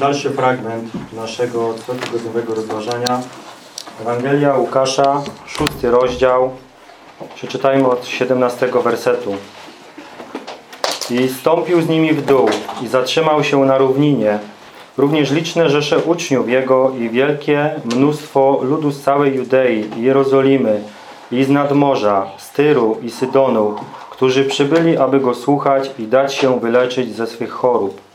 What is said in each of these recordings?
Dalszy fragment naszego cotygodniowego rozważania. Ewangelia Łukasza, szósty rozdział. Przeczytajmy od 17 wersetu. I stąpił z nimi w dół i zatrzymał się na równinie. Również liczne rzesze uczniów Jego i wielkie mnóstwo ludu z całej Judei i Jerozolimy i z nadmorza, z Tyru i Sydonu, którzy przybyli, aby Go słuchać i dać się wyleczyć ze swych chorób.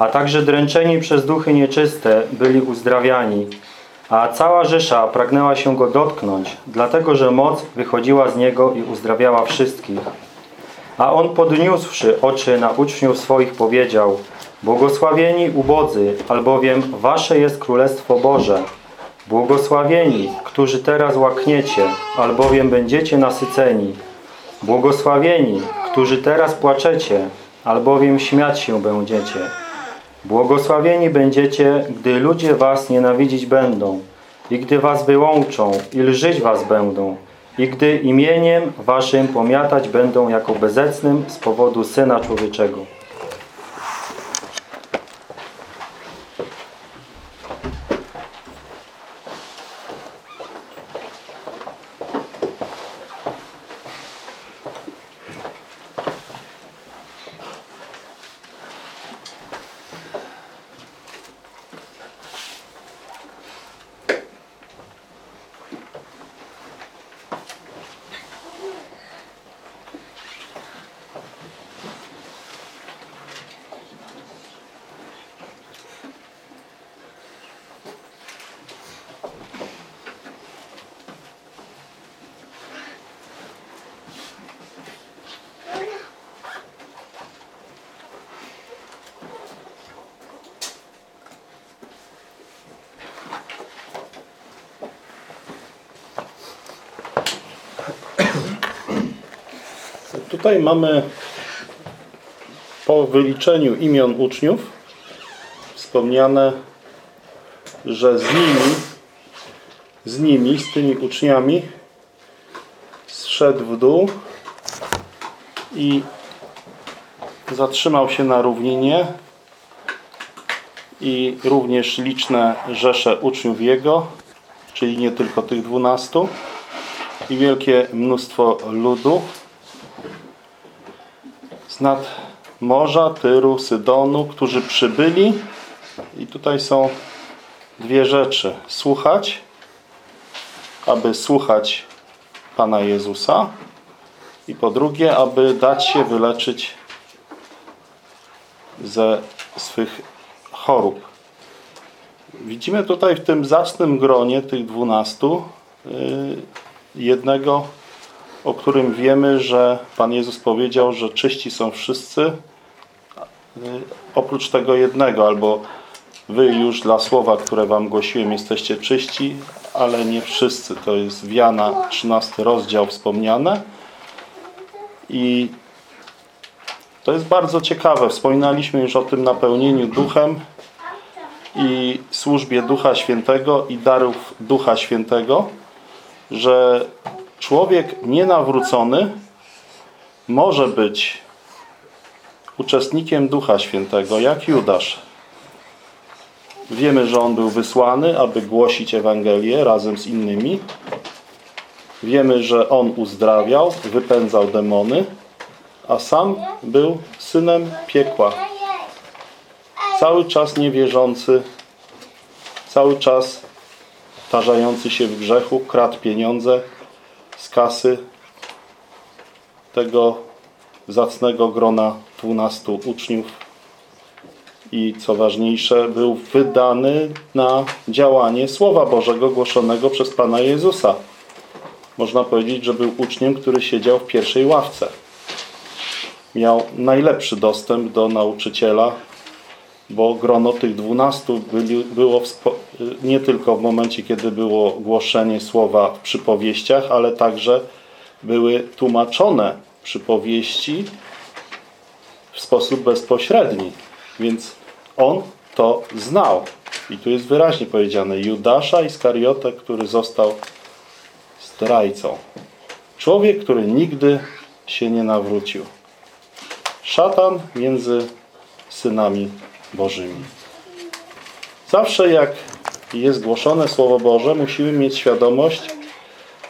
A także dręczeni przez duchy nieczyste byli uzdrawiani. A cała Rzesza pragnęła się Go dotknąć, dlatego że moc wychodziła z Niego i uzdrawiała wszystkich. A On podniósłszy oczy na uczniów swoich powiedział Błogosławieni ubodzy, albowiem Wasze jest Królestwo Boże. Błogosławieni, którzy teraz łakniecie, albowiem będziecie nasyceni. Błogosławieni, którzy teraz płaczecie, albowiem śmiać się będziecie. Błogosławieni będziecie, gdy ludzie was nienawidzić będą i gdy was wyłączą i lżyć was będą i gdy imieniem waszym pomiatać będą jako bezecnym z powodu Syna Człowieczego. Tutaj mamy po wyliczeniu imion uczniów wspomniane, że z nimi, z nimi, z tymi uczniami zszedł w dół i zatrzymał się na równinie i również liczne rzesze uczniów jego, czyli nie tylko tych dwunastu i wielkie mnóstwo ludu nad morza, Tyru, Sydonu, którzy przybyli i tutaj są dwie rzeczy. Słuchać, aby słuchać Pana Jezusa i po drugie, aby dać się wyleczyć ze swych chorób. Widzimy tutaj w tym zacnym gronie tych dwunastu yy, jednego o którym wiemy, że Pan Jezus powiedział, że czyści są wszyscy, y, oprócz tego jednego, albo wy już dla słowa, które wam głosiłem, jesteście czyści, ale nie wszyscy. To jest w Jana 13 rozdział wspomniane. I to jest bardzo ciekawe. Wspominaliśmy już o tym napełnieniu duchem i służbie Ducha Świętego i darów Ducha Świętego, że człowiek nienawrócony może być uczestnikiem Ducha Świętego, jak Judasz. Wiemy, że on był wysłany, aby głosić Ewangelię razem z innymi. Wiemy, że on uzdrawiał, wypędzał demony, a sam był synem piekła. Cały czas niewierzący, cały czas tarzający się w grzechu, kradł pieniądze, z kasy tego zacnego grona 12 uczniów i co ważniejsze był wydany na działanie Słowa Bożego głoszonego przez Pana Jezusa. Można powiedzieć, że był uczniem, który siedział w pierwszej ławce. Miał najlepszy dostęp do nauczyciela, bo grono tych dwunastu było nie tylko w momencie, kiedy było głoszenie słowa w przypowieściach, ale także były tłumaczone przypowieści w sposób bezpośredni. Więc on to znał. I tu jest wyraźnie powiedziane Judasza Iskariotę, który został zdrajcą. Człowiek, który nigdy się nie nawrócił. Szatan między synami Bożymi. Zawsze jak jest głoszone Słowo Boże, musimy mieć świadomość,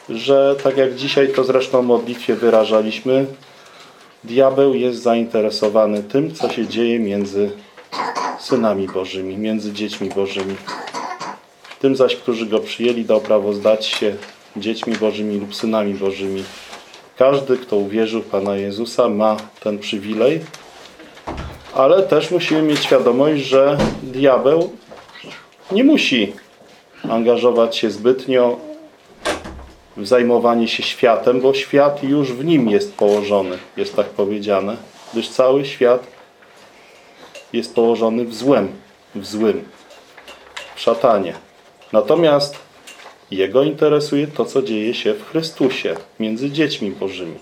że tak jak dzisiaj to zresztą w modlitwie wyrażaliśmy, diabeł jest zainteresowany tym, co się dzieje między synami Bożymi, między dziećmi Bożymi. Tym zaś, którzy go przyjęli, dał prawo zdać się dziećmi Bożymi lub synami Bożymi. Każdy, kto uwierzył w Pana Jezusa, ma ten przywilej, ale też musimy mieć świadomość, że diabeł nie musi angażować się zbytnio w zajmowanie się światem, bo świat już w nim jest położony, jest tak powiedziane, gdyż cały świat jest położony w złem, w złym, w szatanie. Natomiast jego interesuje to, co dzieje się w Chrystusie, między dziećmi Bożymi.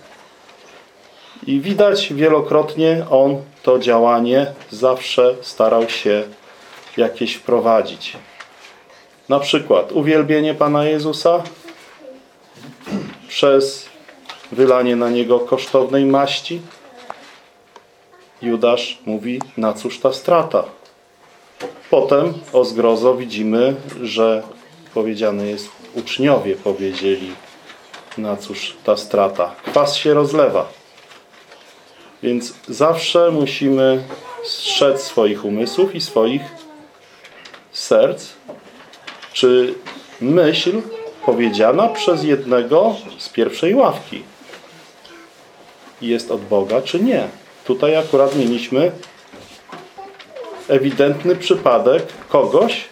I widać wielokrotnie on to działanie zawsze starał się jakieś wprowadzić. Na przykład uwielbienie Pana Jezusa przez wylanie na Niego kosztownej maści. Judasz mówi, na cóż ta strata? Potem o zgrozo widzimy, że powiedziane jest, uczniowie powiedzieli, na cóż ta strata. Kwas się rozlewa. Więc zawsze musimy strzec swoich umysłów i swoich serc, czy myśl powiedziana przez jednego z pierwszej ławki jest od Boga, czy nie. Tutaj akurat mieliśmy ewidentny przypadek kogoś,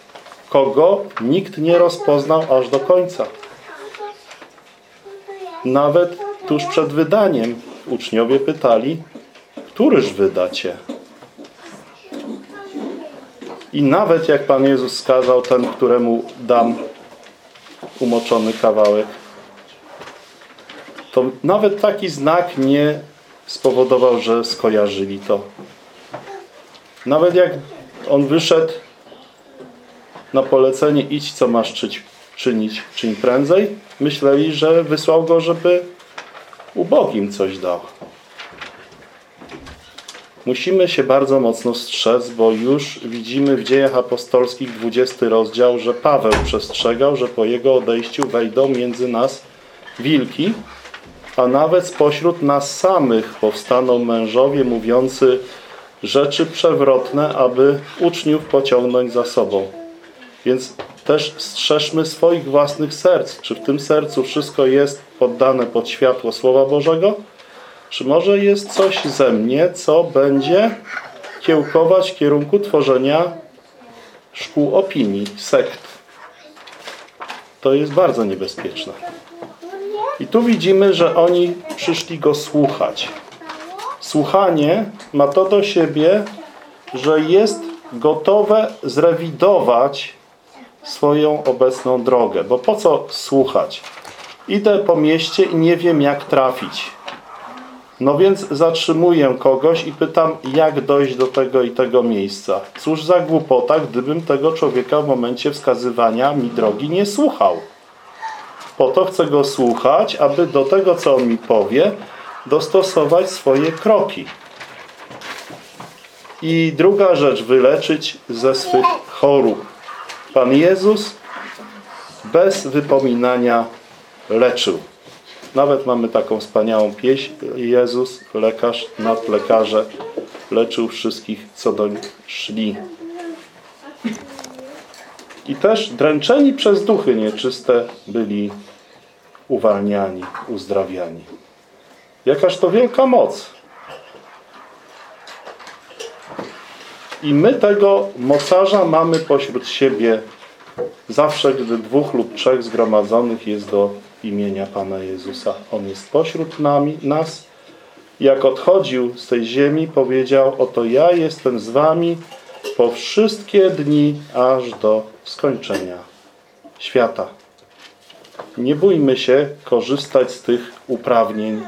kogo nikt nie rozpoznał aż do końca. Nawet tuż przed wydaniem uczniowie pytali, któryż wydacie? I nawet jak Pan Jezus skazał ten, któremu dam umoczony kawałek, to nawet taki znak nie spowodował, że skojarzyli to. Nawet jak on wyszedł na polecenie idź co masz czyć, czynić, czyń prędzej, myśleli, że wysłał go, żeby ubogim coś dał. Musimy się bardzo mocno strzec, bo już widzimy w dziejach apostolskich 20 rozdział, że Paweł przestrzegał, że po jego odejściu wejdą między nas wilki, a nawet spośród nas samych powstaną mężowie mówiący rzeczy przewrotne, aby uczniów pociągnąć za sobą. Więc też strzeżmy swoich własnych serc. Czy w tym sercu wszystko jest poddane pod światło Słowa Bożego? Czy może jest coś ze mnie, co będzie kiełkować w kierunku tworzenia szkół opinii, sekt? To jest bardzo niebezpieczne. I tu widzimy, że oni przyszli go słuchać. Słuchanie ma to do siebie, że jest gotowe zrewidować swoją obecną drogę. Bo po co słuchać? Idę po mieście i nie wiem jak trafić. No więc zatrzymuję kogoś i pytam, jak dojść do tego i tego miejsca. Cóż za głupota, gdybym tego człowieka w momencie wskazywania mi drogi nie słuchał. Po to chcę go słuchać, aby do tego, co on mi powie, dostosować swoje kroki. I druga rzecz, wyleczyć ze swych chorób. Pan Jezus bez wypominania leczył. Nawet mamy taką wspaniałą pieśń. Jezus, lekarz nad lekarze, leczył wszystkich, co doń szli. I też dręczeni przez duchy nieczyste byli uwalniani, uzdrawiani. Jakaż to wielka moc. I my tego mocarza mamy pośród siebie zawsze, gdy dwóch lub trzech zgromadzonych jest do imienia Pana Jezusa. On jest pośród nami, nas. Jak odchodził z tej ziemi, powiedział, oto ja jestem z wami po wszystkie dni, aż do skończenia świata. Nie bójmy się korzystać z tych uprawnień,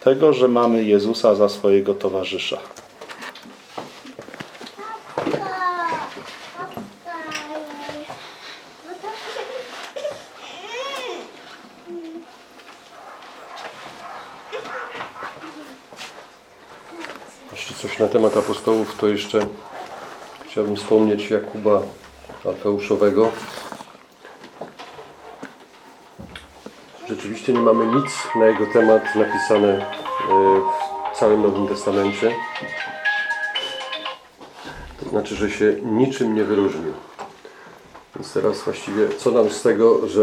tego, że mamy Jezusa za swojego towarzysza. Jeśli coś na temat apostołów, to jeszcze chciałbym wspomnieć Jakuba Alfeuszowego. Rzeczywiście nie mamy nic na jego temat napisane e, w całym Nowym Testamencie. To znaczy, że się niczym nie wyróżnił. Więc teraz właściwie co nam z tego, że,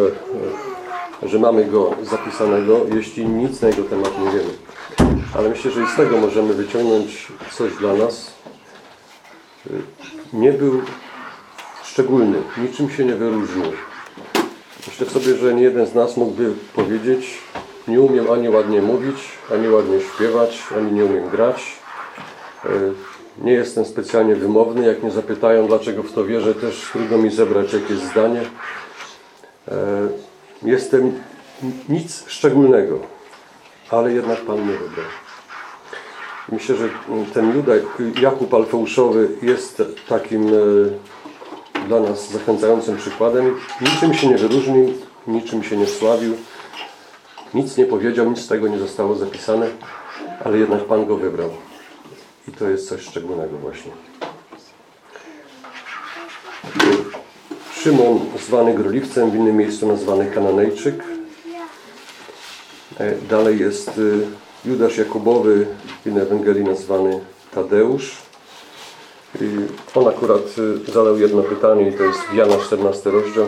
e, że mamy go zapisanego, jeśli nic na jego temat nie wiemy. Ale myślę, że i z tego możemy wyciągnąć coś dla nas. Nie był szczególny, niczym się nie wyróżnił. Myślę sobie, że nie jeden z nas mógłby powiedzieć, nie umiem ani ładnie mówić, ani ładnie śpiewać, ani nie umiem grać. E, Nie jestem specjalnie wymowny. Jak mnie zapytają, dlaczego w to wierzę, też trudno mi zebrać jakieś zdanie. E, Jestem nic szczególnego, ale jednak Pan mnie wybrał. Myślę, że ten Juda, Jakub Alfeuszowy jest takim e, dla nas zachęcającym przykładem. Niczym się nie wyróżnił, niczym się nie sławił, nic nie powiedział, nic z tego nie zostało zapisane, ale jednak Pan go wybrał. I to jest coś szczególnego właśnie. Szymon, zwany Groliwcem, w innym miejscu nazwany Kananejczyk. E, Dalej jest y, Judasz Jakubowy, w Ewangelii nazwany Tadeusz. On akurat y, zadał jedno pytanie i to jest Jana 14 rozdział.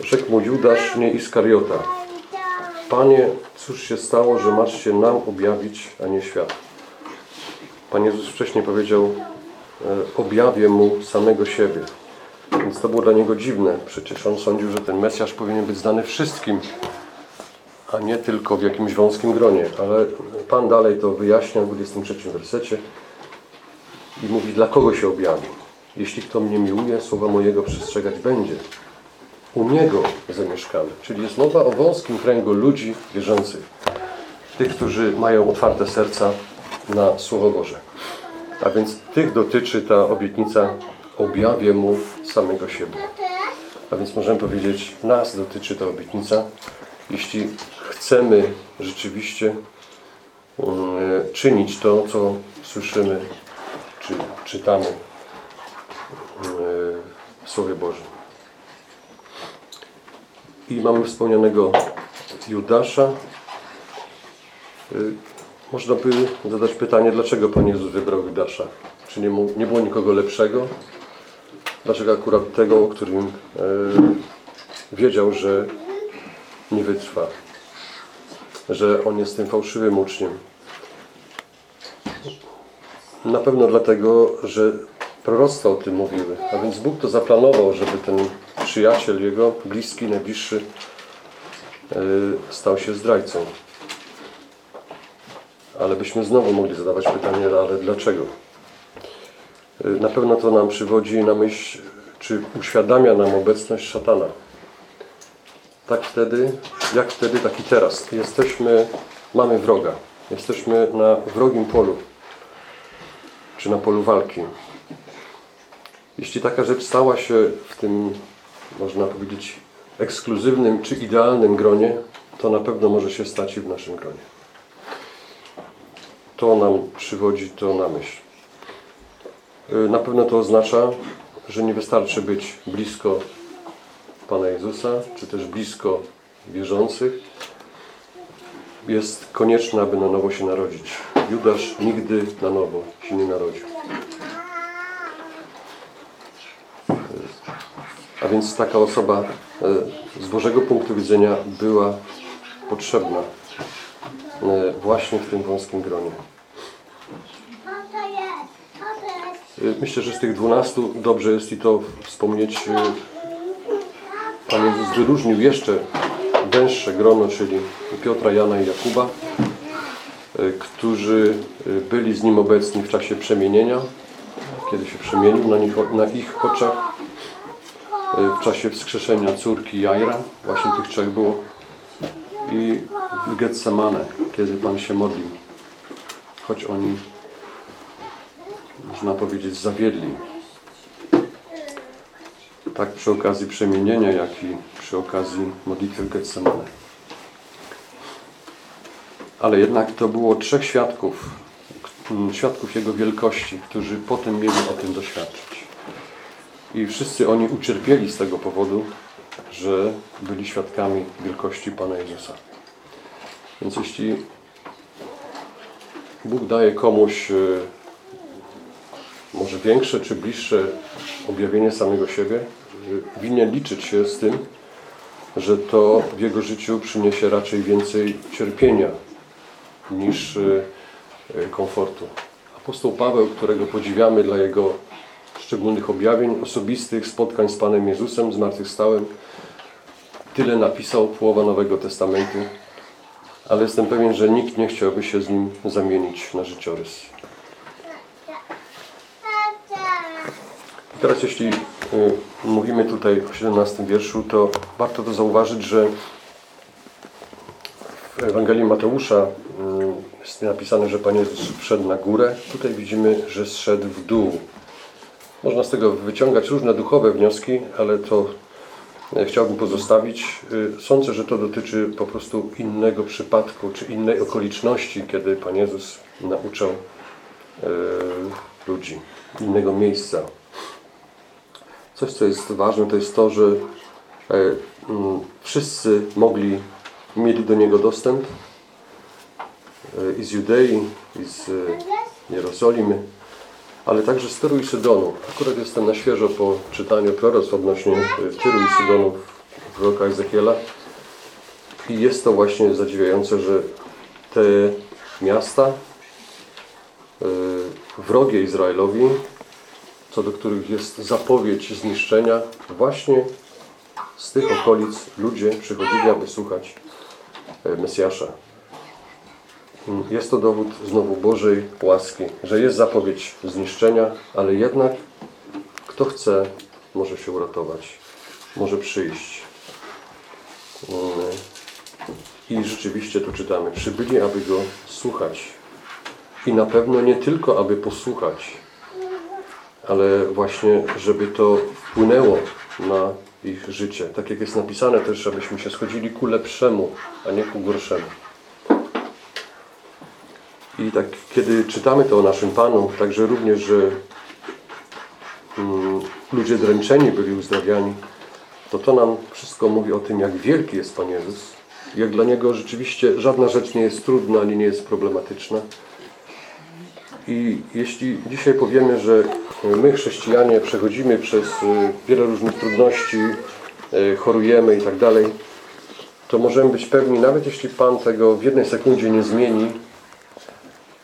Rzekł mu Judasz, nie Iskariota. Panie, cóż się stało, że masz się nam objawić, a nie świat? Pan Jezus wcześniej powiedział, e, objawię mu samego siebie. Więc to było dla niego dziwne. Przecież on sądził, że ten Mesjasz powinien być znany wszystkim, a nie tylko w jakimś wąskim gronie. Ale Pan dalej to wyjaśnia w 23 wersecie i mówi, dla kogo się objawi. Jeśli kto mnie miłuje, słowa mojego przestrzegać będzie. U Niego zamieszkamy. Czyli jest mowa o wąskim kręgu ludzi wierzących. Tych, którzy mają otwarte serca na Słowo Boże. A więc tych dotyczy ta obietnica objawię Mu samego siebie. A więc możemy powiedzieć, nas dotyczy ta obietnica, jeśli chcemy rzeczywiście mm, czynić to, co słyszymy, czy czytamy mm, w Słowie Bożym. I mamy wspomnianego Judasza. Y, Można by zadać pytanie, dlaczego Pan Jezus wybrał Judasza? Czy nie, nie było nikogo lepszego? Dlaczego akurat tego, o którym e, wiedział, że nie wytrwa? Że on jest tym fałszywym uczniem? Na pewno dlatego, że proroctwa o tym mówiły. A więc Bóg to zaplanował, żeby ten przyjaciel jego, bliski, najbliższy, e, stał się zdrajcą. Ale byśmy znowu mogli zadawać pytanie, ale dlaczego? E, Na pewno to nam przywodzi na myśl, czy uświadamia nam obecność szatana. Tak wtedy, jak wtedy, tak i teraz. Jesteśmy, mamy wroga. Jesteśmy na wrogim polu, czy na polu walki. Jeśli taka rzecz stała się w tym, można powiedzieć, ekskluzywnym czy idealnym gronie, to na pewno może się stać i w naszym gronie. To nam przywodzi to na myśl. Y, Na pewno to oznacza, że nie wystarczy być blisko Pana Jezusa, czy też blisko wierzących. Jest konieczne, aby na nowo się narodzić. Judasz nigdy na nowo się nie narodził. A więc taka osoba e, z Bożego punktu widzenia była potrzebna e, właśnie w tym wąskim gronie. E, Myślę, że z tych dwunastu dobrze jest i to wspomnieć. E, Pan Jezus wyróżnił jeszcze węższe grono, czyli Piotra, Jana i Jakuba, e, którzy e, byli z Nim obecni w czasie przemienienia, kiedy się przemienił na, nich, na ich oczach w czasie wskrzeszenia córki Jaira, właśnie tych trzech było, i w Getsemane, kiedy Pan się modlił, choć oni, można powiedzieć, zawiedli. Tak przy okazji przemienienia, jak i przy okazji modlitwy w Getsemane. Ale jednak to było trzech świadków, k- świadków Jego wielkości, którzy potem mieli o tym doświadczyć. I wszyscy oni ucierpieli z tego powodu, że byli świadkami wielkości Pana Jezusa. Więc jeśli Bóg daje komuś e, może większe czy bliższe objawienie samego siebie, winien liczyć się z tym, że to w jego życiu przyniesie raczej więcej cierpienia niż e, e, komfortu. Apostoł Paweł, którego podziwiamy dla jego szczególnych objawień, osobistych spotkań z Panem Jezusem, zmartwychwstałym, tyle napisał połowa Nowego Testamentu, ale jestem pewien, że nikt nie chciałby się z nim zamienić na życiorys. I teraz jeśli y, mówimy tutaj o 17 wierszu, to warto to zauważyć, że w Ewangelii Mateusza y, jest napisane, że Pan Jezus wszedł na górę. Tutaj widzimy, że zszedł w dół. Można z tego wyciągać różne duchowe wnioski, ale to e, chciałbym pozostawić. Y, Sądzę, że to dotyczy po prostu innego przypadku, czy innej okoliczności, kiedy Pan Jezus nauczał ludzi, innego miejsca. Coś, co jest ważne, to jest to, że e, mm, wszyscy mogli, mieli do Niego dostęp e, i z Judei, i z e, Jerozolimy, ale także z Tyru i Sydonu. Akurat jestem na świeżo po czytaniu proroc odnośnie Tyru i Sydonu w proroka Ezechiela i jest to właśnie zadziwiające, że te miasta wrogie Izraelowi, co do których jest zapowiedź zniszczenia, właśnie z tych okolic ludzie przychodzili, aby słuchać e, Mesjasza. Mm, Jest to dowód znowu Bożej łaski, że jest zapowiedź zniszczenia, ale jednak kto chce, może się uratować, może przyjść. Mm, I rzeczywiście tu czytamy, przybyli, aby Go słuchać. I na pewno nie tylko, aby posłuchać, ale właśnie, żeby to wpłynęło na ich życie. Tak jak jest napisane też, abyśmy się schodzili ku lepszemu, a nie ku gorszemu. I tak, kiedy czytamy to o naszym Panu, także również, że mm, ludzie dręczeni byli uzdrawiani, to to nam wszystko mówi o tym, jak wielki jest Pan Jezus. Jak dla Niego rzeczywiście żadna rzecz nie jest trudna, ani nie jest problematyczna. I jeśli dzisiaj powiemy, że my chrześcijanie przechodzimy przez y, wiele różnych trudności, y, chorujemy i tak dalej, to możemy być pewni, nawet jeśli Pan tego w jednej sekundzie nie zmieni,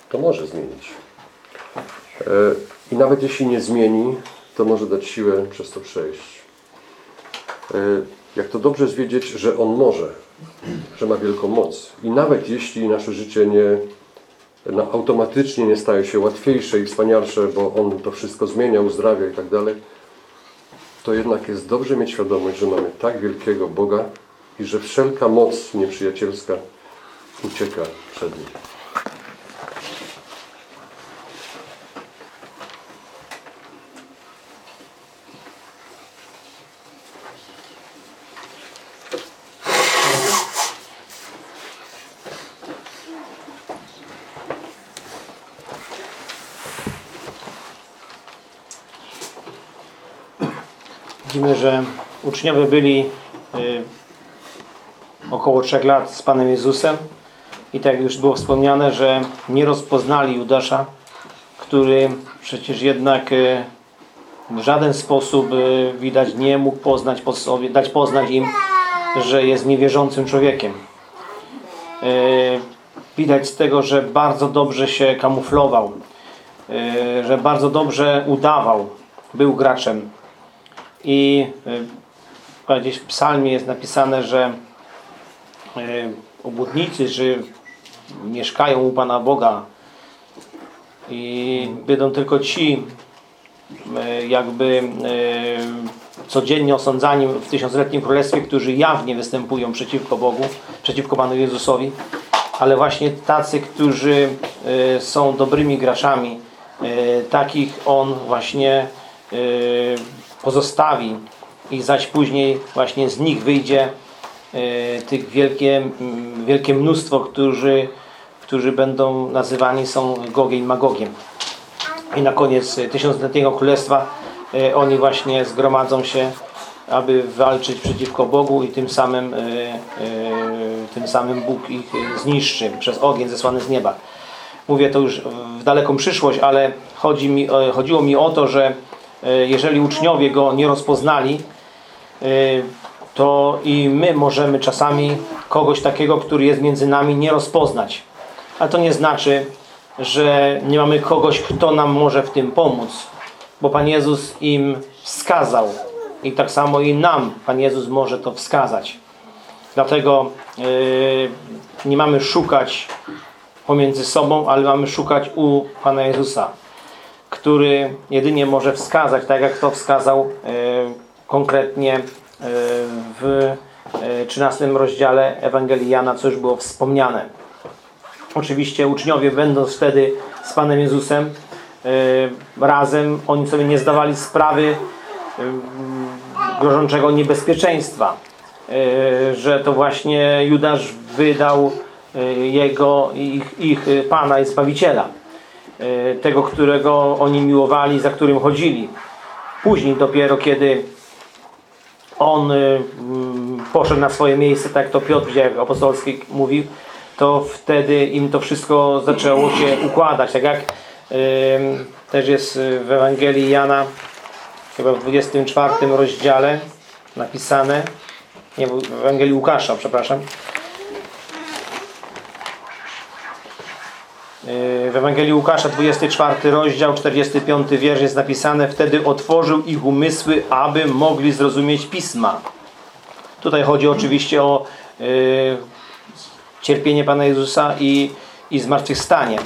to może zmienić. E, I nawet jeśli nie zmieni, to może dać siłę przez to przejść. E, Jak to dobrze jest wiedzieć, że On może, że ma wielką moc. I nawet jeśli nasze życie nie, no, automatycznie nie staje się łatwiejsze i wspanialsze, bo On to wszystko zmienia, uzdrawia i tak dalej, to jednak jest dobrze mieć świadomość, że mamy tak wielkiego Boga i że wszelka moc nieprzyjacielska ucieka przed Nim. Że uczniowie byli y, około trzech lat z Panem Jezusem i tak już było wspomniane, że nie rozpoznali Judasza, który przecież jednak y, w żaden sposób y, widać nie mógł poznać po sobie, dać poznać im, że jest niewierzącym człowiekiem. Widać z tego, że bardzo dobrze się kamuflował, że bardzo dobrze udawał, był graczem. I y, gdzieś w psalmie jest napisane, że y, obłudnicy, że mieszkają u Pana Boga. I będą tylko ci y, jakby codziennie osądzani w tysiącletnim królestwie, którzy jawnie występują przeciwko Bogu, przeciwko Panu Jezusowi, ale właśnie tacy, którzy są dobrymi graczami, takich On właśnie pozostawi i zaś później właśnie z nich wyjdzie y, tych wielkie, mm, wielkie mnóstwo, którzy, którzy będą nazywani są Gogiem Magogiem. I na koniec y, tysiącletniego królestwa e, oni właśnie zgromadzą się, aby walczyć przeciwko Bogu i tym samym, e, e, tym samym Bóg ich e, zniszczy przez ogień zesłany z nieba. Mówię to już w daleką przyszłość, ale chodzi mi, e, chodziło mi o to, że e, jeżeli uczniowie go nie rozpoznali, e, to i my możemy czasami kogoś takiego, który jest między nami, nie rozpoznać. Ale to nie znaczy, że nie mamy kogoś, kto nam może w tym pomóc. Bo Pan Jezus im wskazał. I tak samo i nam Pan Jezus może to wskazać. Dlatego yy, nie mamy szukać pomiędzy sobą, ale mamy szukać u Pana Jezusa, który jedynie może wskazać, tak jak to wskazał yy, konkretnie yy, w yy, 13 rozdziale Ewangelii Jana, co już było wspomniane. Oczywiście uczniowie będąc wtedy z Panem Jezusem razem, oni sobie nie zdawali sprawy grożącego niebezpieczeństwa, że to właśnie Judasz wydał jego, ich, ich Pana i Zbawiciela, tego, którego oni miłowali, za którym chodzili. Później dopiero, kiedy on y, mm, poszedł na swoje miejsce, tak jak to Piotr w dziejach apostolskich mówił, to wtedy im to wszystko zaczęło się układać. Tak jak ym, też jest w Ewangelii Jana, chyba w 24 rozdziale napisane, nie, w Ewangelii Łukasza, przepraszam. W Ewangelii Łukasza 24 rozdział 45 wiersz jest napisane Wtedy otworzył ich umysły, aby mogli zrozumieć Pisma. Tutaj chodzi oczywiście o yy, cierpienie Pana Jezusa i, i zmartwychwstanie.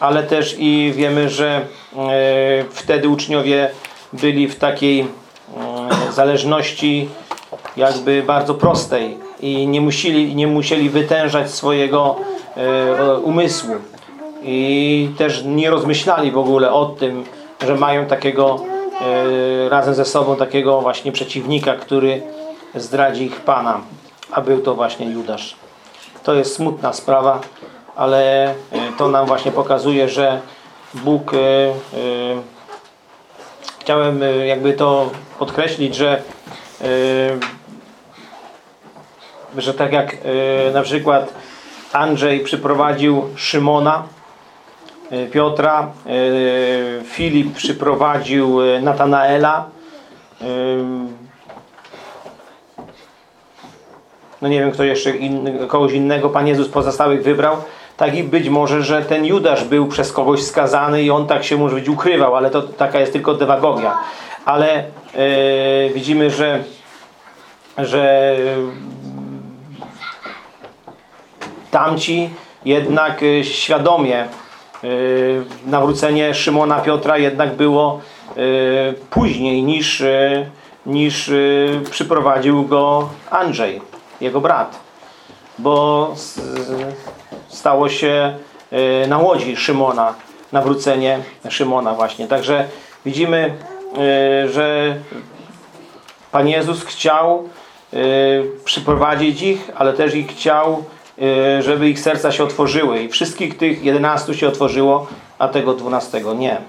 Ale też i wiemy, że yy, wtedy uczniowie byli w takiej yy, zależności jakby bardzo prostej i nie musieli, nie musieli wytężać swojego umysłu i też nie rozmyślali w ogóle o tym, że mają takiego e, razem ze sobą takiego właśnie przeciwnika, który zdradzi ich Pana, a był to właśnie Judasz. To jest smutna sprawa, ale e, to nam właśnie pokazuje, że Bóg e, e, chciałem e, jakby to podkreślić, że e, że tak jak na przykład Andrzej przyprowadził Szymona, Piotra, e, Filip przyprowadził e, Natanaela, e, no nie wiem kto jeszcze inny, kogoś innego Pan Jezus pozostałych wybrał, tak i być może, że ten Judasz był przez kogoś skazany i on tak się może być ukrywał, ale to taka jest tylko demagogia. Ale e, widzimy, że że tamci jednak świadomie nawrócenie Szymona Piotra jednak było y, później niż, y, niż przyprowadził go Andrzej, jego brat. Bo stało się na łodzi Szymona, nawrócenie Szymona właśnie. Także widzimy, że Pan Jezus chciał przyprowadzić ich, ale też ich chciał, żeby ich serca się otworzyły. I wszystkich tych 11 się otworzyło, a tego 12 nie.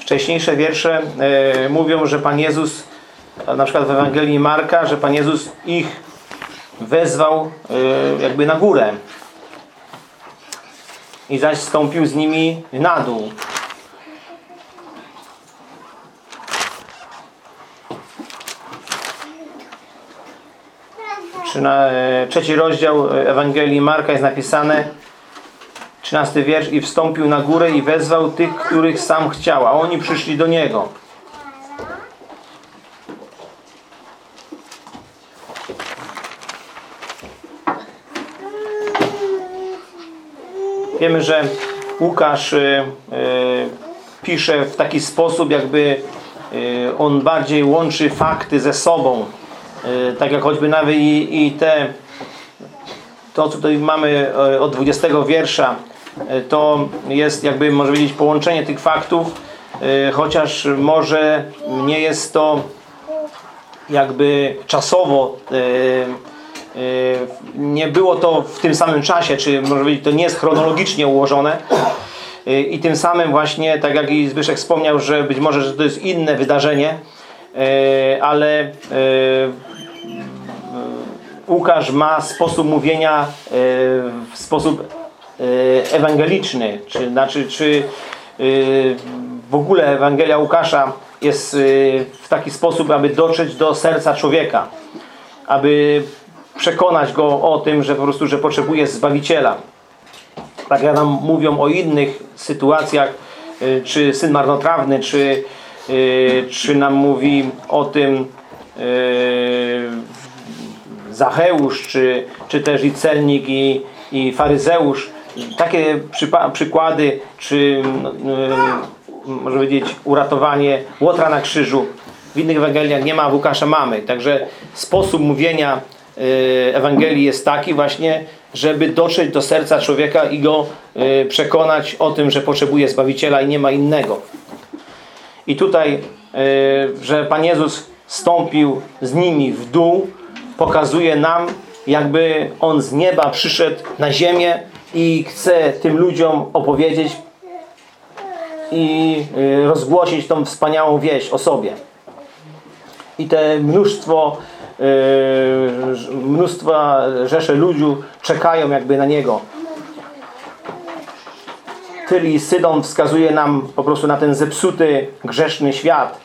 Wcześniejsze wiersze y, mówią, że Pan Jezus, na przykład w Ewangelii Marka, że Pan Jezus ich wezwał y, jakby na górę i zaś stąpił z nimi na dół. Trzyna, e, trzeci rozdział Ewangelii Marka jest napisane 13 wiersz i wstąpił na górę i wezwał tych, których sam chciał, a oni przyszli do Niego. Wiemy, że Łukasz y, y, pisze w taki sposób, jakby y, on bardziej łączy fakty ze sobą. Y, tak jak choćby nawet i, i te to, co tutaj mamy y, od 20 wiersza, y, to jest jakby, może powiedzieć, połączenie tych faktów, chociaż może nie jest to jakby czasowo nie było to w tym samym czasie, czy może powiedzieć, to nie jest chronologicznie ułożone. I tym samym właśnie, tak jak i Zbyszek wspomniał, że być może, że to jest inne wydarzenie, ale y, Łukasz ma sposób mówienia w sposób ewangeliczny, czy znaczy, czy w ogóle Ewangelia Łukasza jest w taki sposób, aby dotrzeć do serca człowieka, aby przekonać go o tym, że po prostu, że potrzebuje Zbawiciela. Tak jak nam mówią o innych sytuacjach, czy syn marnotrawny, czy, czy nam mówi o tym y, Zacheusz, czy, czy też i celnik, i, i faryzeusz. Takie przykłady, czy może powiedzieć uratowanie Łotra na krzyżu. W innych Ewangeliach nie ma, w Łukasza mamy. Także sposób mówienia Ewangelii jest taki właśnie, żeby dotrzeć do serca człowieka i go y, przekonać o tym, że potrzebuje Zbawiciela i nie ma innego. I tutaj, y, że Pan Jezus stąpił z nimi w dół, pokazuje nam, jakby On z nieba przyszedł na ziemię i chce tym ludziom opowiedzieć i y, rozgłosić tą wspaniałą wieść o sobie. I te mnóstwo Yy, mnóstwa rzesze ludzi czekają jakby na niego. Tyl i Sydon wskazuje nam po prostu na ten zepsuty, grzeszny świat,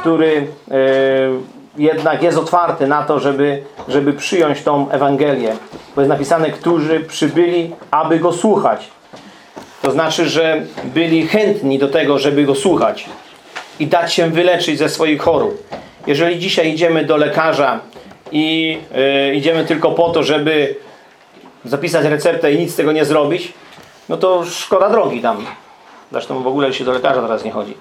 który yy, jednak jest otwarty na to, żeby, żeby przyjąć tą Ewangelię. Bo jest napisane, którzy przybyli, aby go słuchać. To znaczy, że byli chętni do tego, żeby go słuchać i dać się wyleczyć ze swoich chorób. Jeżeli dzisiaj idziemy do lekarza i y, idziemy tylko po to, żeby zapisać receptę i nic z tego nie zrobić, no to szkoda drogi tam. Zresztą w ogóle się do lekarza teraz nie chodzi.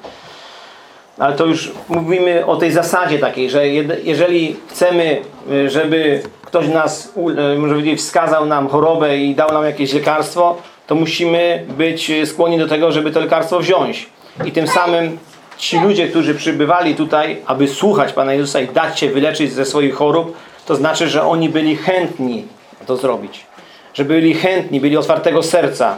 Ale to już mówimy o tej zasadzie takiej, że jeżeli chcemy, y, żeby ktoś nas, y, może powiedzieć, wskazał nam chorobę i dał nam jakieś lekarstwo, to musimy być skłonni do tego, żeby to lekarstwo wziąć. I tym samym ci ludzie, którzy przybywali tutaj, aby słuchać Pana Jezusa i dać się wyleczyć ze swoich chorób, to znaczy, że oni byli chętni to zrobić. Że byli chętni, byli otwartego serca.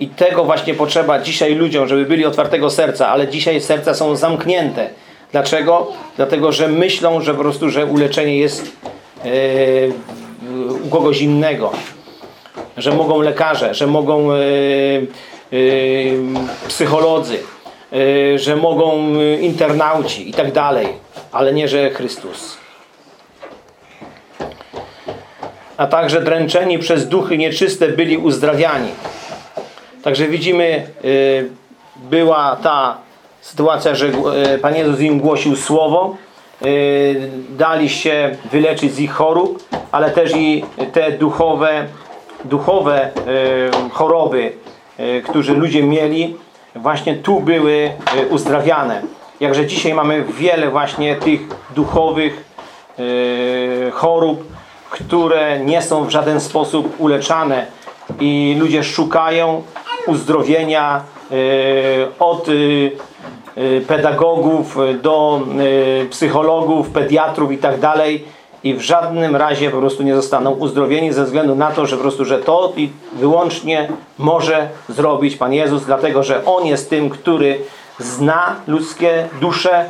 I tego właśnie potrzeba dzisiaj ludziom, żeby byli otwartego serca, ale dzisiaj serca są zamknięte. Dlaczego? Dlatego, że myślą, że po prostu, że uleczenie jest yy, u kogoś innego. Że mogą lekarze, że mogą yy, yy, psycholodzy, że mogą internauci i tak dalej, ale nie, że Chrystus. A także dręczeni przez duchy nieczyste byli uzdrawiani. Także widzimy, y, była ta sytuacja, że Pan Jezus im głosił słowo, dali się wyleczyć z ich chorób, ale też i te duchowe, duchowe choroby, które ludzie mieli, właśnie tu były uzdrawiane. Jakże dzisiaj mamy wiele właśnie tych duchowych chorób, które nie są w żaden sposób uleczane i ludzie szukają uzdrowienia e, od pedagogów do psychologów, pediatrów i tak dalej i w żadnym razie po prostu nie zostaną uzdrowieni ze względu na to, że po prostu, że to i wyłącznie może zrobić Pan Jezus, dlatego, że On jest tym, który zna ludzkie dusze,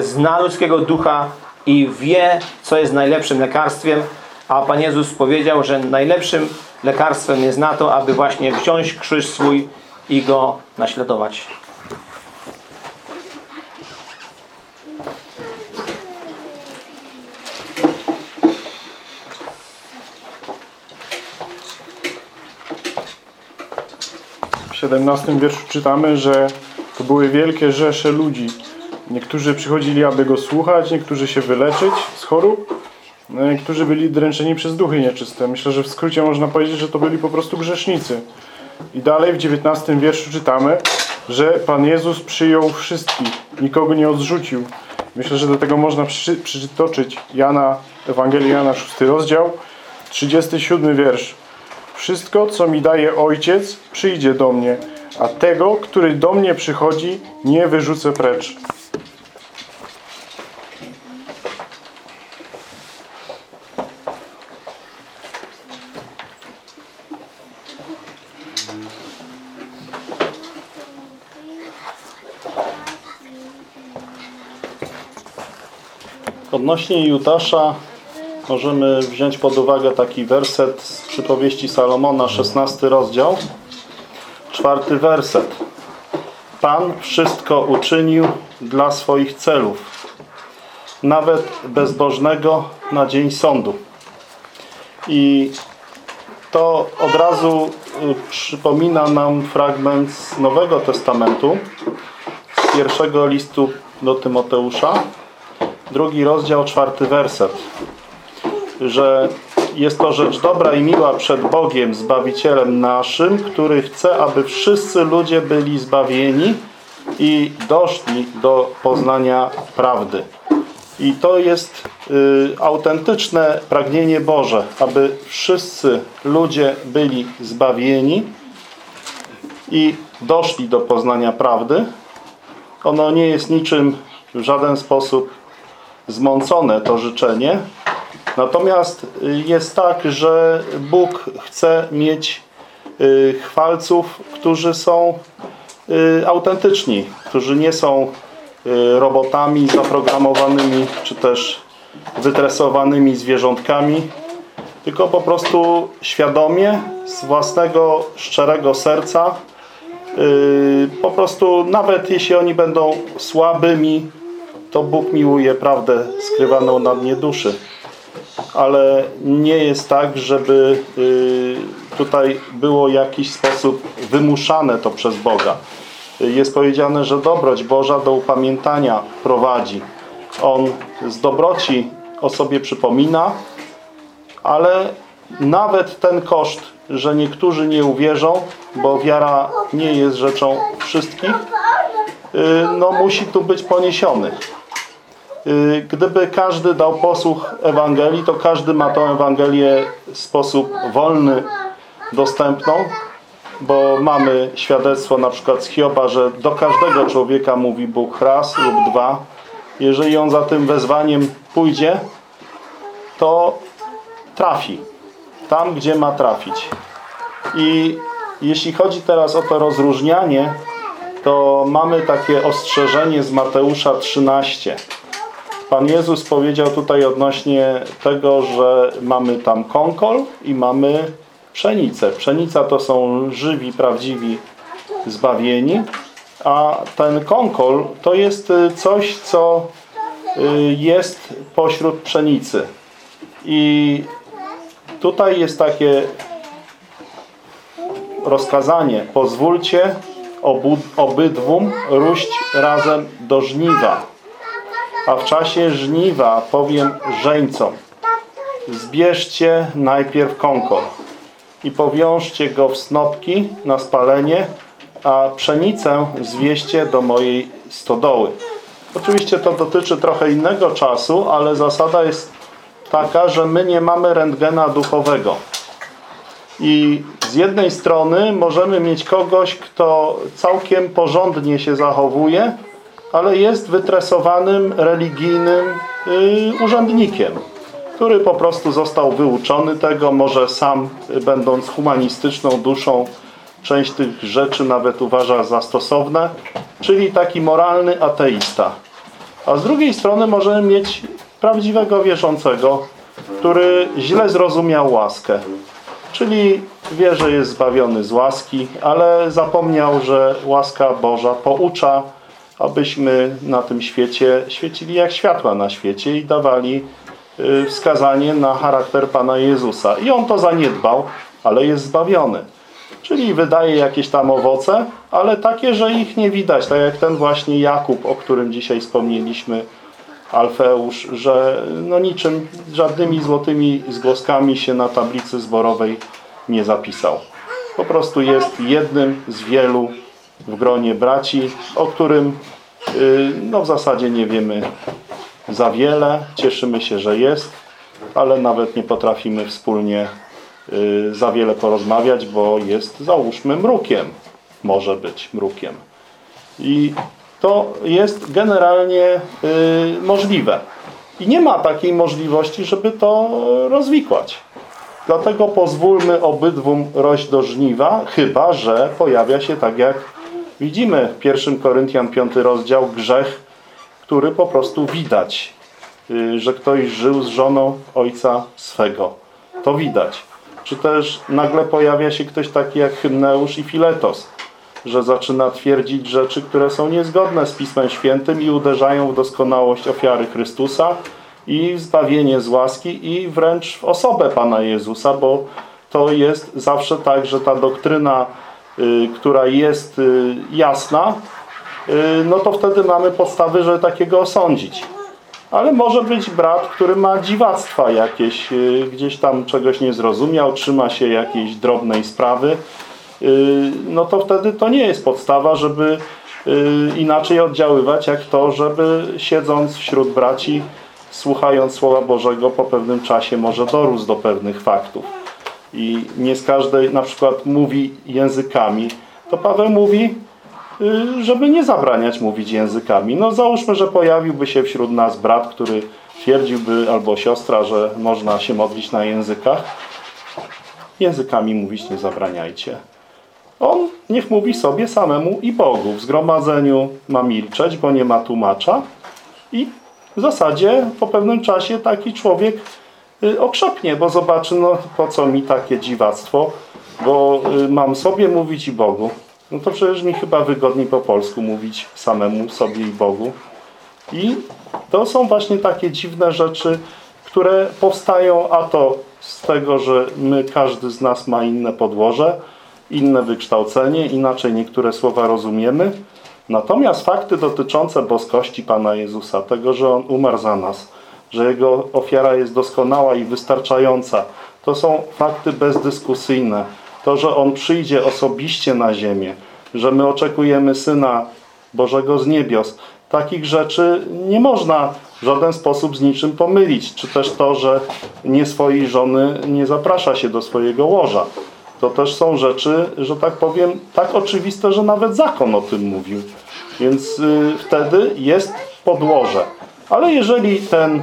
zna ludzkiego ducha i wie, co jest najlepszym lekarstwem, a Pan Jezus powiedział, że najlepszym lekarstwem jest na to, aby właśnie wziąć krzyż swój i Go naśladować. W 17 wierszu czytamy, że to były wielkie rzesze ludzi. Niektórzy przychodzili, aby go słuchać, niektórzy się wyleczyć z chorób, no, niektórzy byli dręczeni przez duchy nieczyste. Myślę, że w skrócie można powiedzieć, że to byli po prostu grzesznicy. I dalej w 19 wierszu czytamy, że Pan Jezus przyjął wszystkich, nikogo nie odrzucił. Myślę, że do tego można przytoczyć Jana, Ewangelię Jana, 6 rozdział, 37 wiersz. Wszystko, co mi daje Ojciec, przyjdzie do mnie, a tego, który do mnie przychodzi, nie wyrzucę precz. Odnośnie Judasza możemy wziąć pod uwagę taki werset z przypowieści Salomona, 16 rozdział, czwarty werset. Pan wszystko uczynił dla swoich celów, nawet bezbożnego na dzień sądu. I to od razu y, przypomina nam fragment z Nowego Testamentu, z pierwszego listu do Tymoteusza, drugi rozdział, czwarty werset, że jest to rzecz dobra i miła przed Bogiem, Zbawicielem naszym, który chce, aby wszyscy ludzie byli zbawieni i doszli do poznania prawdy. I to jest y, autentyczne pragnienie Boże, aby wszyscy ludzie byli zbawieni i doszli do poznania prawdy. Ono nie jest niczym w żaden sposób zmącone, to życzenie. Natomiast jest tak, że Bóg chce mieć y, chwalców, którzy są y, autentyczni, którzy nie są y, robotami zaprogramowanymi, czy też wytresowanymi zwierzątkami, tylko po prostu świadomie, z własnego szczerego serca, po prostu nawet jeśli oni będą słabymi, to Bóg miłuje prawdę skrywaną na dnie duszy. Ale nie jest tak, żeby y, tutaj było w jakiś sposób wymuszane to przez Boga. Jest powiedziane, że dobroć Boża do upamiętania prowadzi. On z dobroci o sobie przypomina, ale nawet ten koszt, że niektórzy nie uwierzą, bo wiara nie jest rzeczą wszystkich, y, no musi tu być poniesiony. Y, Gdyby każdy dał posłuch Ewangelii, to każdy ma tą Ewangelię w sposób wolny, dostępną, bo mamy świadectwo na przykład z Hioba, że do każdego człowieka mówi Bóg raz lub dwa. Jeżeli on za tym wezwaniem pójdzie, to trafi tam, gdzie ma trafić. I jeśli chodzi teraz o to rozróżnianie, to mamy takie ostrzeżenie z Mateusza 13. Pan Jezus powiedział tutaj odnośnie tego, że mamy tam konkol i mamy pszenicę. Pszenica to są żywi, prawdziwi zbawieni, a ten konkol to jest y, coś, co y, jest pośród pszenicy. I tutaj jest takie rozkazanie. Pozwólcie obydwum róść razem do żniwa. A w czasie żniwa powiem żeńcom. Zbierzcie najpierw konkol i powiążcie go w snopki na spalenie, a pszenicę zwieście do mojej stodoły. Oczywiście to dotyczy trochę innego czasu, ale zasada jest taka, że my nie mamy rentgena duchowego. I z jednej strony możemy mieć kogoś, kto całkiem porządnie się zachowuje, ale jest wytresowanym, religijnym yy, urzędnikiem, który po prostu został wyuczony tego, może sam, y, będąc humanistyczną duszą, część tych rzeczy nawet uważa za stosowne, czyli taki moralny ateista. A z drugiej strony możemy mieć prawdziwego wierzącego, który źle zrozumiał łaskę. Czyli wie, że jest zbawiony z łaski, ale zapomniał, że łaska Boża poucza, abyśmy na tym świecie świecili jak światła na świecie i dawali y, wskazanie na charakter Pana Jezusa. I on to zaniedbał, ale jest zbawiony. Czyli wydaje jakieś tam owoce, ale takie, że ich nie widać. Tak jak ten właśnie Jakub, o którym dzisiaj wspomnieliśmy, Alfeusz, że no niczym, żadnymi złotymi zgłoskami się na tablicy zborowej nie zapisał. Po prostu jest jednym z wielu w gronie braci, o którym no w zasadzie nie wiemy za wiele. Cieszymy się, że jest, ale nawet nie potrafimy wspólnie yy, za wiele porozmawiać, bo jest załóżmy mrukiem. Może być mrukiem. I to jest generalnie y, możliwe. I nie ma takiej możliwości, żeby to rozwikłać. Dlatego pozwólmy obydwum rość do żniwa, chyba że pojawia się tak jak widzimy w 1 Koryntian 5 rozdział grzech, który po prostu widać. y, że ktoś żył z żoną ojca swego. To widać. Czy też nagle pojawia się ktoś taki jak Hymneusz i Filetos, że zaczyna twierdzić rzeczy, które są niezgodne z Pismem Świętym i uderzają w doskonałość ofiary Chrystusa i zbawienie z łaski i wręcz w osobę Pana Jezusa, bo to jest zawsze tak, że ta doktryna, która jest y, jasna, y, no to wtedy mamy podstawy, żeby takiego osądzić. Ale może być brat, który ma dziwactwa jakieś, y, gdzieś tam czegoś nie zrozumiał, trzyma się jakiejś drobnej sprawy, y, no to wtedy to nie jest podstawa, żeby y, inaczej oddziaływać, jak to, żeby siedząc wśród braci, słuchając Słowa Bożego, po pewnym czasie może dorósł do pewnych faktów. I nie z każdej na przykład mówi językami, to Paweł mówi, y, żeby nie zabraniać mówić językami. No załóżmy, że pojawiłby się wśród nas brat, który twierdziłby, albo siostra, że można się modlić na językach. Językami mówić nie zabraniajcie. On niech mówi sobie samemu i Bogu. W zgromadzeniu ma milczeć, bo nie ma tłumacza. I w zasadzie po pewnym czasie taki człowiek okrzepnie, bo zobaczy, no po co mi takie dziwactwo, bo y, mam sobie mówić i Bogu. No to przecież mi chyba wygodniej po polsku mówić samemu sobie i Bogu. I to są właśnie takie dziwne rzeczy, które powstają, a to z tego, że my, każdy z nas ma inne podłoże, inne wykształcenie, inaczej niektóre słowa rozumiemy. Natomiast fakty dotyczące boskości Pana Jezusa, tego, że On umarł za nas, że Jego ofiara jest doskonała i wystarczająca, to są fakty bezdyskusyjne. To, że On przyjdzie osobiście na ziemię, że my oczekujemy Syna Bożego z niebios, takich rzeczy nie można w żaden sposób z niczym pomylić. Czy też to, że nie swojej żony nie zaprasza się do swojego łoża. To też są rzeczy, że tak powiem, tak oczywiste, że nawet zakon o tym mówił. Więc y, wtedy jest podłoże. Ale jeżeli ten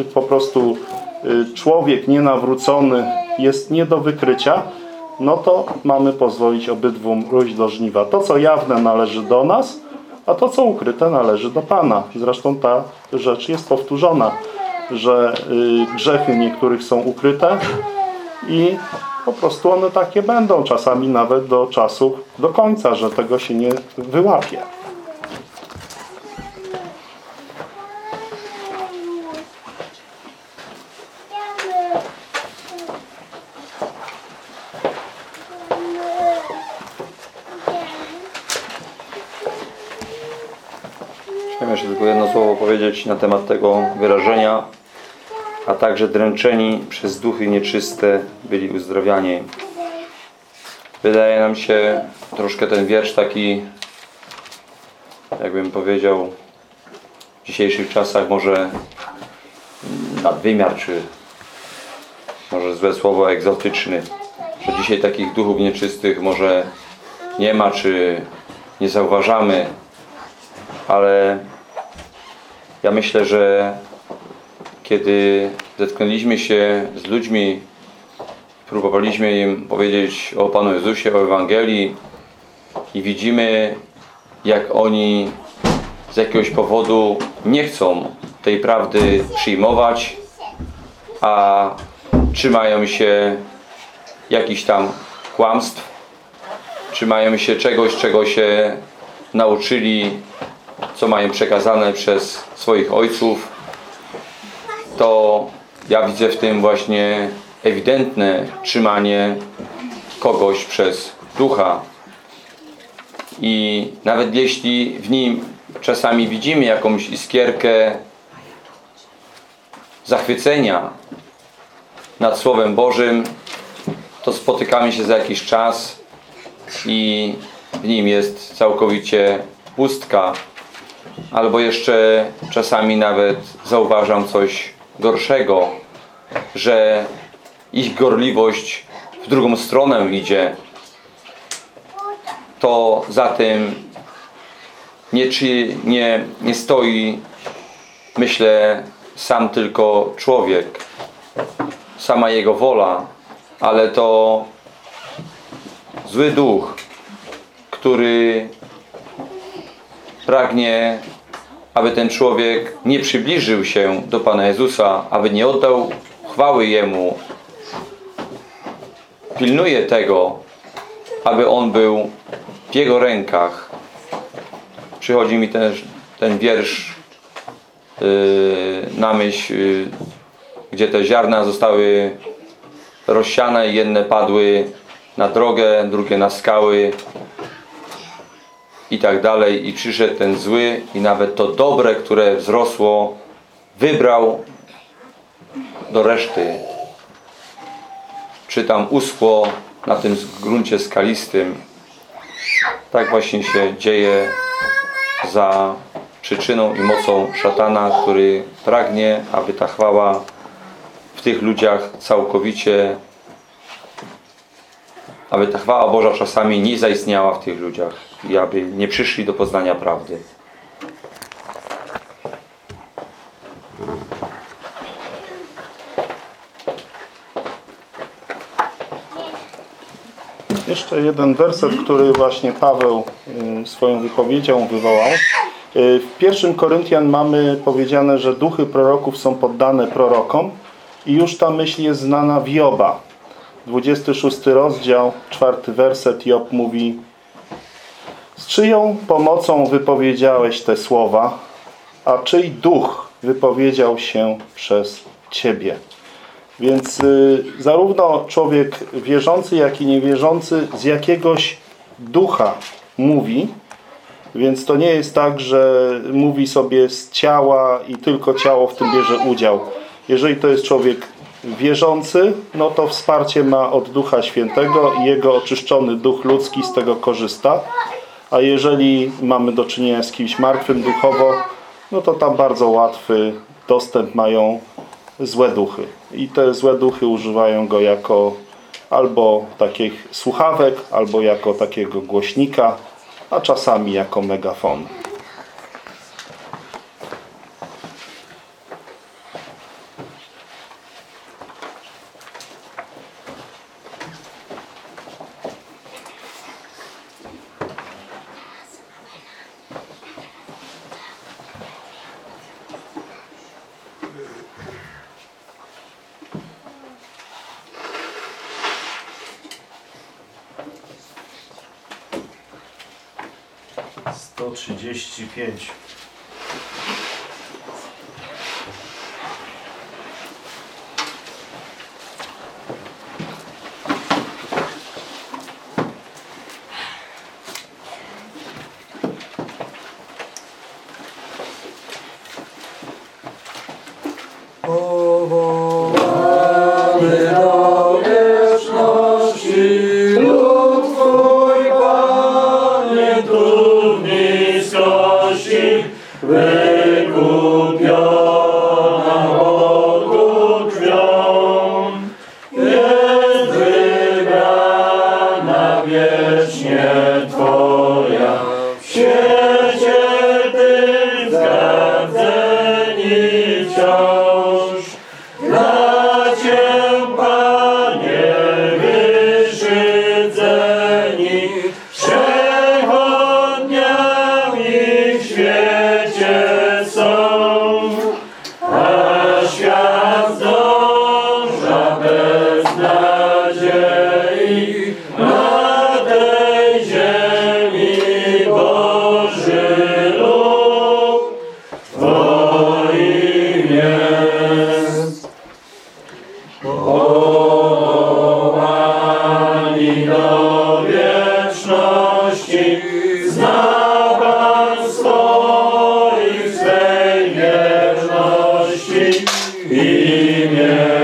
y, po prostu y, człowiek nienawrócony jest nie do wykrycia, no to mamy pozwolić obydwu rójść do żniwa. To, co jawne należy do nas, a to, co ukryte należy do Pana. Zresztą ta rzecz jest powtórzona, że y, grzechy niektórych są ukryte i po prostu one takie będą, czasami nawet do czasu, do końca, że tego się nie wyłapie. Chciałem jeszcze tylko jedno na temat tego wyrażenia, a także dręczeni przez duchy nieczyste byli uzdrawiani. Wydaje nam się troszkę ten wiersz taki, jakbym powiedział, w dzisiejszych czasach może nadwymiar, czy może złe słowo egzotyczny, że dzisiaj takich duchów nieczystych może nie ma, czy nie zauważamy, ale ja myślę, że kiedy zetknęliśmy się z ludźmi, próbowaliśmy im powiedzieć o Panu Jezusie, o Ewangelii i widzimy, jak oni z jakiegoś powodu nie chcą tej prawdy przyjmować, a trzymają się jakichś tam kłamstw, trzymają się czegoś, czego się nauczyli co mają przekazane przez swoich ojców, to ja widzę w tym właśnie ewidentne trzymanie kogoś przez ducha. I nawet jeśli w nim czasami widzimy jakąś iskierkę zachwycenia nad Słowem Bożym, to spotykamy się za jakiś czas i w nim jest całkowicie pustka albo jeszcze czasami nawet zauważam coś gorszego, że ich gorliwość w drugą stronę idzie, to za tym nie, czy, nie, nie stoi, myślę, sam tylko człowiek, sama jego wola, ale to zły duch, który pragnie aby ten człowiek nie przybliżył się do Pana Jezusa, aby nie oddał chwały Jemu, pilnuje tego, aby on był w Jego rękach. Przychodzi mi też ten wiersz yy, na myśl, yy, gdzie te ziarna zostały rozsiane i jedne padły na drogę, drugie na skały i tak dalej. I przyszedł ten zły i nawet to dobre, które wzrosło, wybrał do reszty. Czy tam uschło na tym gruncie skalistym. Tak właśnie się dzieje za przyczyną i mocą szatana, który pragnie, aby ta chwała w tych ludziach całkowicie, aby ta chwała Boża czasami nie zaistniała w tych ludziach i aby nie przyszli do poznania prawdy. Jeszcze jeden werset, który właśnie Paweł y, swoją wypowiedzią wywołał. Y, W pierwszym Koryntian mamy powiedziane, że duchy proroków są poddane prorokom i już ta myśl jest znana w Joba. 26 rozdział, czwarty werset Job mówi Z czyją pomocą wypowiedziałeś te słowa, a czyj duch wypowiedział się przez Ciebie? Więc y, zarówno człowiek wierzący, jak i niewierzący z jakiegoś ducha mówi. Więc to nie jest tak, że mówi sobie z ciała i tylko ciało w tym bierze udział. Jeżeli to jest człowiek wierzący, no to wsparcie ma od Ducha Świętego i jego oczyszczony duch ludzki z tego korzysta. A jeżeli mamy do czynienia z kimś martwym duchowo, no to tam bardzo łatwy dostęp mają złe duchy. I te złe duchy używają go jako albo takich słuchawek, albo jako takiego głośnika, a czasami jako megafon. I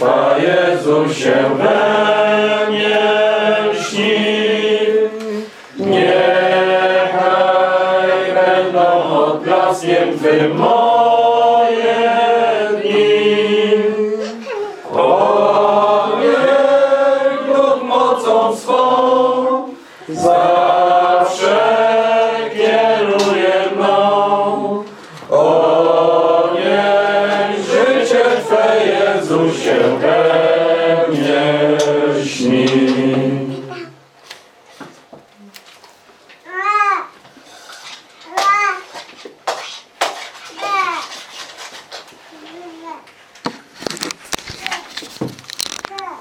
Chwała Jezusie we mnie śni. Niechaj będą odblaskiem Twym